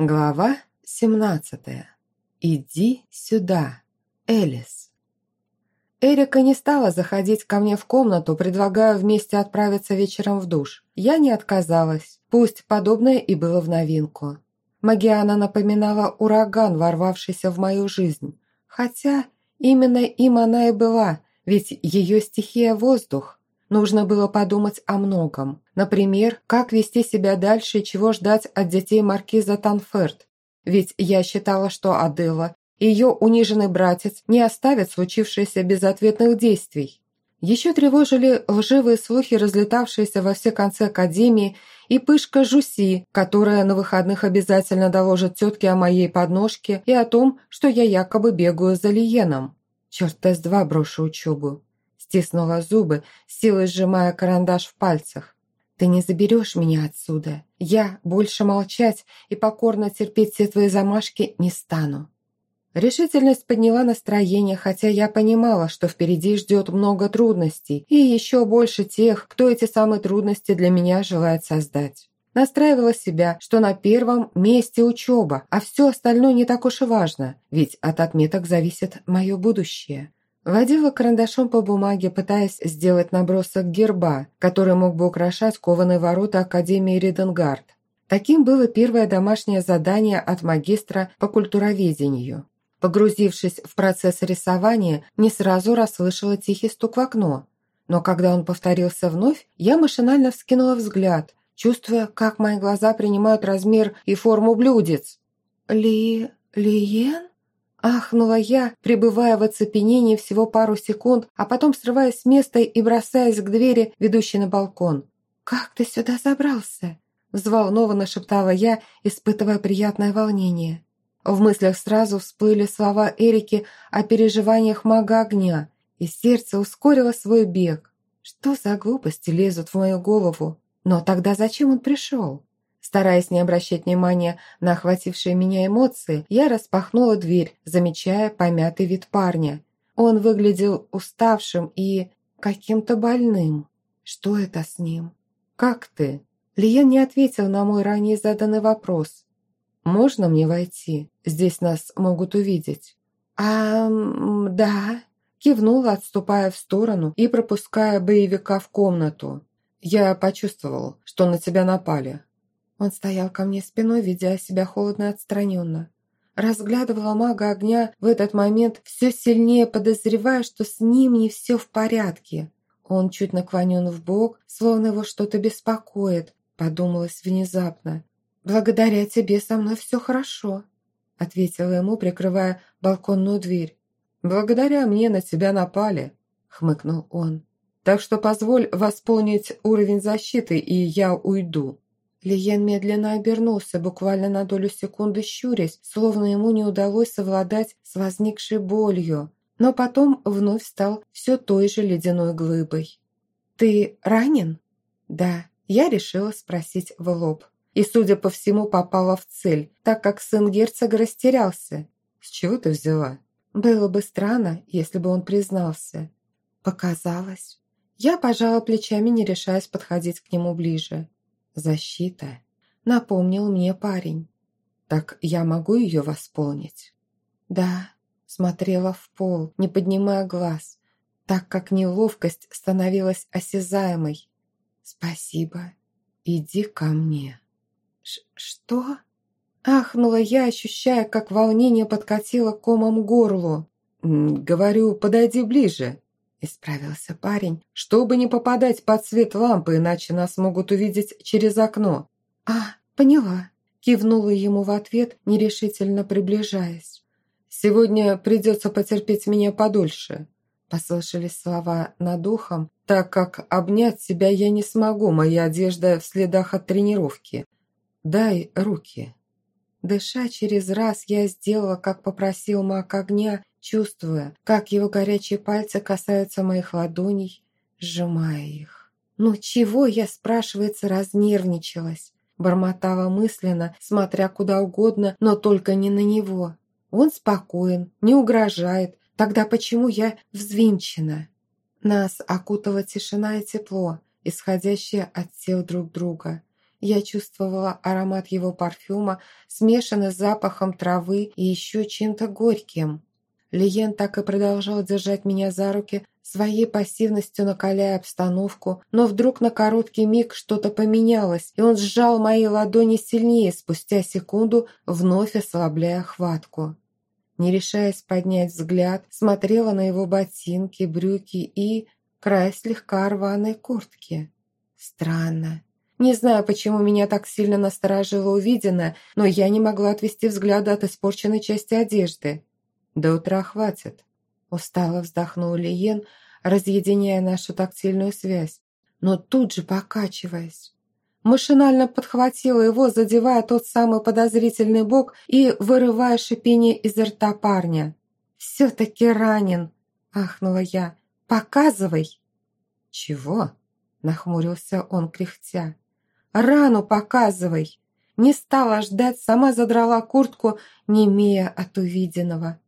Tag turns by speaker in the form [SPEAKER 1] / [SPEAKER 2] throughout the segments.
[SPEAKER 1] Глава 17. Иди сюда, Элис. Эрика не стала заходить ко мне в комнату, предлагая вместе отправиться вечером в душ. Я не отказалась, пусть подобное и было в новинку. Магиана напоминала ураган, ворвавшийся в мою жизнь. Хотя именно им она и была, ведь ее стихия – воздух. Нужно было подумать о многом. Например, как вести себя дальше и чего ждать от детей маркиза Танферт. Ведь я считала, что Адела, ее униженный братец, не оставят случившееся без ответных действий. Еще тревожили лживые слухи, разлетавшиеся во все концы Академии, и пышка Жуси, которая на выходных обязательно доложит тетке о моей подножке и о том, что я якобы бегаю за Лиеном. Черт, тест-2 брошу учебу стиснула зубы, силой сжимая карандаш в пальцах. «Ты не заберешь меня отсюда. Я больше молчать и покорно терпеть все твои замашки не стану». Решительность подняла настроение, хотя я понимала, что впереди ждет много трудностей и еще больше тех, кто эти самые трудности для меня желает создать. Настраивала себя, что на первом месте учеба, а все остальное не так уж и важно, ведь от отметок зависит мое будущее. Водила карандашом по бумаге, пытаясь сделать набросок герба, который мог бы украшать кованые ворота Академии Риденгард. Таким было первое домашнее задание от магистра по культуроведению. Погрузившись в процесс рисования, не сразу расслышала тихий стук в окно. Но когда он повторился вновь, я машинально вскинула взгляд, чувствуя, как мои глаза принимают размер и форму блюдец. «Ли... Лиен?» Ахнула я, пребывая в оцепенении всего пару секунд, а потом срываясь с места и бросаясь к двери, ведущей на балкон. «Как ты сюда забрался?» Взволнованно шептала я, испытывая приятное волнение. В мыслях сразу всплыли слова Эрики о переживаниях мага огня, и сердце ускорило свой бег. Что за глупости лезут в мою голову? Но тогда зачем он пришел? Стараясь не обращать внимания на охватившие меня эмоции, я распахнула дверь, замечая помятый вид парня. Он выглядел уставшим и каким-то больным. Что это с ним? «Как ты?» Лиен не ответил на мой ранее заданный вопрос. «Можно мне войти? Здесь нас могут увидеть». «А, да», кивнула, отступая в сторону и пропуская боевика в комнату. «Я почувствовал, что на тебя напали. Он стоял ко мне спиной, ведя себя холодно и отстраненно. Разглядывала мага огня в этот момент, все сильнее подозревая, что с ним не все в порядке. Он чуть наклонен в бок, словно его что-то беспокоит, подумалось внезапно. «Благодаря тебе со мной все хорошо», ответила ему, прикрывая балконную дверь. «Благодаря мне на тебя напали», хмыкнул он. «Так что позволь восполнить уровень защиты, и я уйду». Лиен медленно обернулся, буквально на долю секунды щурясь, словно ему не удалось совладать с возникшей болью, но потом вновь стал все той же ледяной глыбой. «Ты ранен?» «Да», я решила спросить в лоб. И, судя по всему, попала в цель, так как сын герцога растерялся. «С чего ты взяла?» Было бы странно, если бы он признался. Показалось. Я пожала плечами, не решаясь подходить к нему ближе. «Защита», — напомнил мне парень. «Так я могу ее восполнить?» «Да», — смотрела в пол, не поднимая глаз, так как неловкость становилась осязаемой. «Спасибо. Иди ко мне». Ш «Что?» Ахнула я, ощущая, как волнение подкатило комом горлу. «Говорю, подойди ближе», Исправился парень, чтобы не попадать под свет лампы, иначе нас могут увидеть через окно. А, поняла. Кивнула ему в ответ, нерешительно приближаясь. «Сегодня придется потерпеть меня подольше», – послышались слова над ухом, так как обнять себя я не смогу, моя одежда в следах от тренировки. «Дай руки». Дыша через раз, я сделала, как попросил маг огня, чувствуя, как его горячие пальцы касаются моих ладоней, сжимая их. «Ну чего я, спрашивается, разнервничалась?» Бормотала мысленно, смотря куда угодно, но только не на него. Он спокоен, не угрожает. Тогда почему я взвинчена? Нас окутала тишина и тепло, исходящее от тел друг друга. Я чувствовала аромат его парфюма, смешанный с запахом травы и еще чем-то горьким. Лиен так и продолжал держать меня за руки, своей пассивностью накаляя обстановку, но вдруг на короткий миг что-то поменялось, и он сжал мои ладони сильнее, спустя секунду вновь ослабляя хватку. Не решаясь поднять взгляд, смотрела на его ботинки, брюки и край слегка рваной куртки. Странно. Не знаю, почему меня так сильно насторожило увиденное, но я не могла отвести взгляда от испорченной части одежды. До утра хватит. Устало вздохнул Лиен, разъединяя нашу тактильную связь, но тут же покачиваясь. Машинально подхватила его, задевая тот самый подозрительный бок и вырывая шипение из рта парня. «Все-таки ранен!» – ахнула я. «Показывай!» «Чего?» – нахмурился он, кряхтя. «Рану показывай!» Не стала ждать, сама задрала куртку, не имея от увиденного.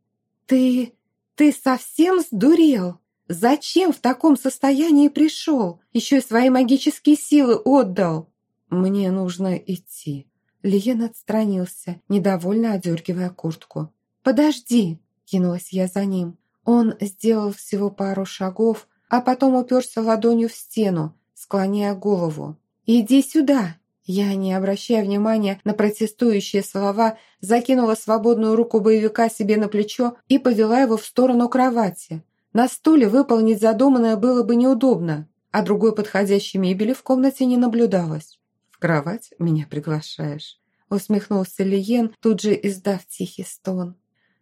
[SPEAKER 1] «Ты... ты совсем сдурел? Зачем в таком состоянии пришел? Еще и свои магические силы отдал!» «Мне нужно идти». Лиен отстранился, недовольно одергивая куртку. «Подожди!» – кинулась я за ним. Он сделал всего пару шагов, а потом уперся ладонью в стену, склоняя голову. «Иди сюда!» Я, не обращая внимания на протестующие слова, закинула свободную руку боевика себе на плечо и повела его в сторону кровати. На стуле выполнить задуманное было бы неудобно, а другой подходящей мебели в комнате не наблюдалось кровать меня приглашаешь?» Усмехнулся Лиен, тут же издав тихий стон.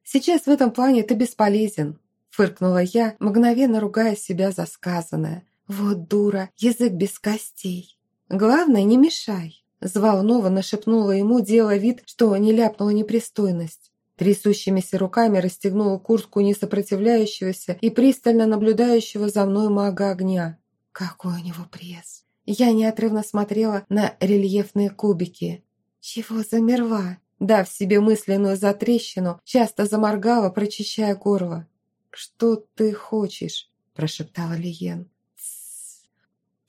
[SPEAKER 1] «Сейчас в этом плане ты бесполезен», фыркнула я, мгновенно ругая себя за сказанное. «Вот дура, язык без костей. Главное, не мешай», взволнованно шепнула ему, делая вид, что не ляпнула непристойность. Трясущимися руками расстегнула куртку несопротивляющегося и пристально наблюдающего за мной мага огня. «Какой у него пресс!» Я неотрывно смотрела на рельефные кубики. Чего замерла? Дав себе мысленную затрещину, часто заморгала, прочищая горло. «Что ты хочешь?» – прошептала Лиен.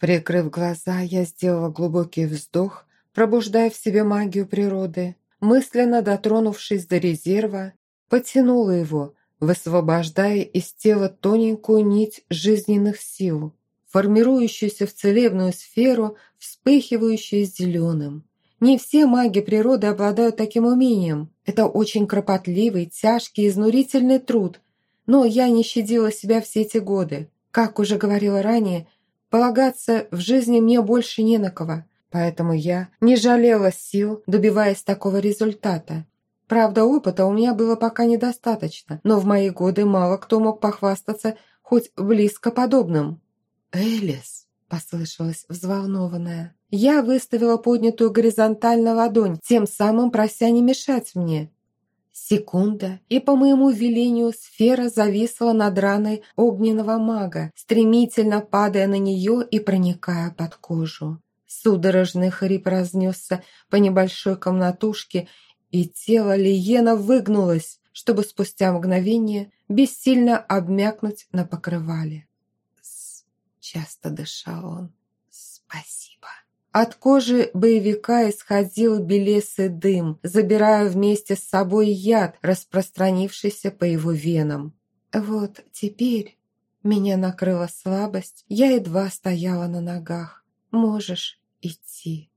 [SPEAKER 1] Прикрыв глаза, я сделала глубокий вздох, пробуждая в себе магию природы. Мысленно дотронувшись до резерва, потянула его, высвобождая из тела тоненькую нить жизненных сил формирующуюся в целебную сферу, вспыхивающую зеленым. Не все маги природы обладают таким умением. Это очень кропотливый, тяжкий, изнурительный труд. Но я не щадила себя все эти годы. Как уже говорила ранее, полагаться в жизни мне больше не на кого. Поэтому я не жалела сил, добиваясь такого результата. Правда, опыта у меня было пока недостаточно, но в мои годы мало кто мог похвастаться хоть близко подобным. «Элис!» – послышалась взволнованная. Я выставила поднятую горизонтально ладонь, тем самым прося не мешать мне. Секунда, и по моему велению сфера зависла над раной огненного мага, стремительно падая на нее и проникая под кожу. Судорожный хрип разнесся по небольшой комнатушке, и тело Лиена выгнулось, чтобы спустя мгновение бессильно обмякнуть на покрывале. Часто дышал он. «Спасибо». От кожи боевика исходил белесый дым, забирая вместе с собой яд, распространившийся по его венам. Вот теперь меня накрыла слабость, я едва стояла на ногах. Можешь идти.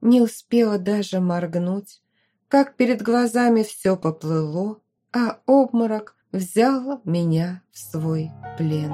[SPEAKER 1] Не успела даже моргнуть, как перед глазами все поплыло, а обморок взял меня в свой плен.